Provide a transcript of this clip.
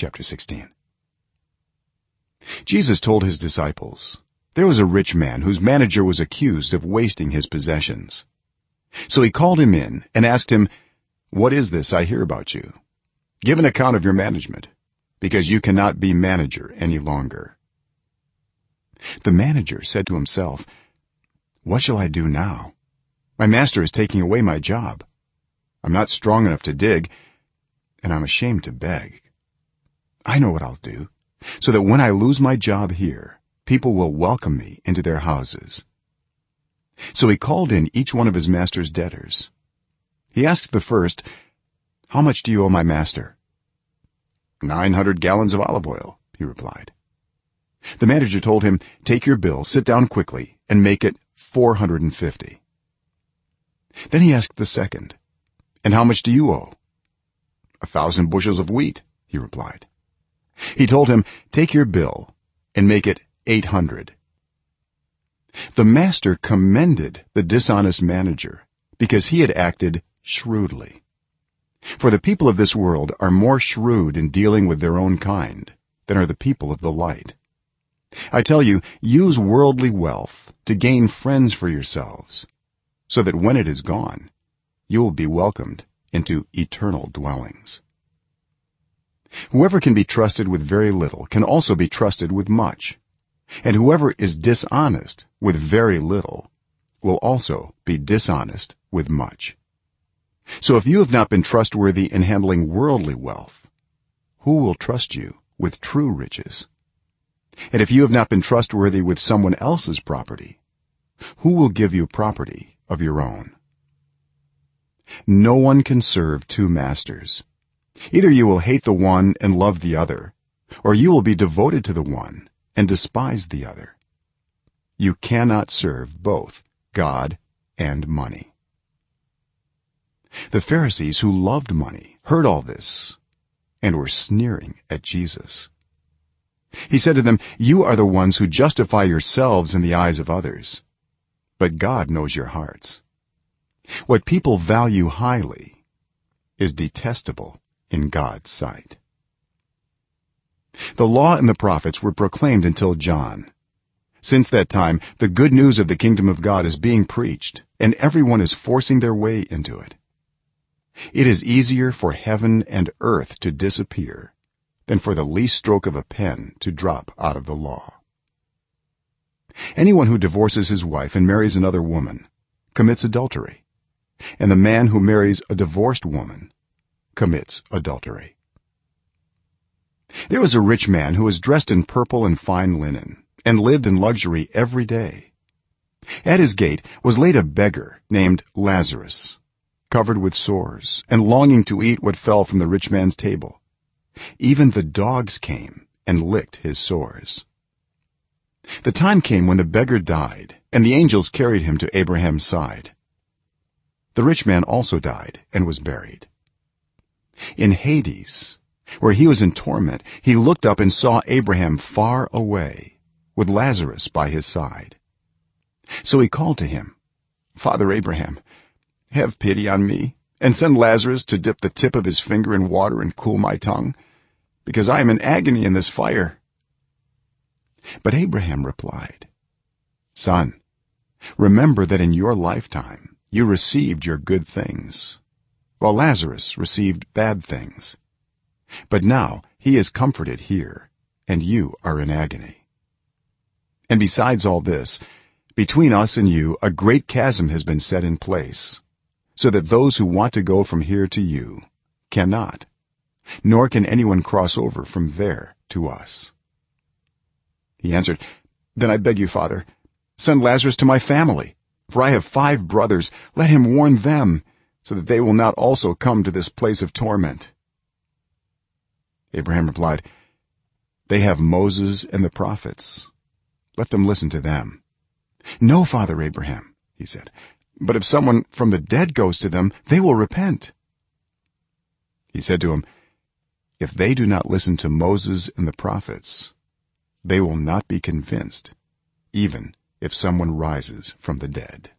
chapter 16 jesus told his disciples there was a rich man whose manager was accused of wasting his possessions. So he called him in and asked him what is this i hear about you? Give an account of your management because you cannot be manager any longer the manager said to himself what shall i do now? My master is taking away my job. I'm not strong enough to dig and i'm ashamed to beg i know what i'll do so that when i lose my job here people will welcome me into their houses. So he called in each one of his master's debtors. He asked the first how much do you owe my master? 900 gallons of olive oil he replied. The manager told him take your bill sit down quickly and make it 450 then he asked the second and how much do you owe? A thousand bushels of wheat he replied he told him take your bill and make it 800 the master commended the dishonest manager because he had acted shrewdly. For the people of this world are more shrewd in dealing with their own kind than are the people of the light. I tell you use worldly wealth to gain friends for yourselves so that when it is gone you will be welcomed into eternal dwellings whoever can be trusted with very little can also be trusted with much. And whoever is dishonest with very little will also be dishonest with much. So if you have not been trustworthy in handling worldly wealth who will trust you with true riches? And if you have not been trustworthy with someone else's property who will give you property of your own? No one can serve two masters either you will hate the one and love the other or you will be devoted to the one and despise the other. You cannot serve both god and money. The pharisees who loved money heard all this and were sneering at jesus. He said to them you are the ones who justify yourselves in the eyes of others but god knows your hearts. What people value highly is detestable in god's sight. The law and the prophets were proclaimed until john. Since that time the good news of the kingdom of god is being preached and everyone is forcing their way into it. It is easier for heaven and earth to disappear than for the least stroke of a pen to drop out of the law. Anyone who divorces his wife and marries another woman commits adultery and the man who marries a divorced woman commits adultery. There was a rich man who was dressed in purple and fine linen and lived in luxury every day. At his gate was laid a beggar named lazarus covered with sores and longing to eat what fell from the rich man's table. Even the dogs came and licked his sores. The time came when the beggar died and the angels carried him to abraham's side. The rich man also died and was buried in hades where he was in torment he looked up and saw abraham far away with lazarus by his side. So he called to him father abraham have pity on me and send lazarus to dip the tip of his finger in water and cool my tongue because i am in agony in this fire. But abraham replied son remember that in your lifetime you received your good things while lazarus received bad things. But now he is comforted here and you are in agony. And besides all this between us and you a great chasm has been set in place so that those who want to go from here to you cannot nor can anyone cross over from there to us. He answered then i beg you father send lazarus to my family for i have 5 brothers. Let him warn them so that they will not also come to this place of torment. Abraham replied they have moses and the prophets. Let them listen to them. No father abraham he said but if someone from the dead goes to them they will repent. He said to him if they do not listen to moses and the prophets they will not be convinced even if someone rises from the dead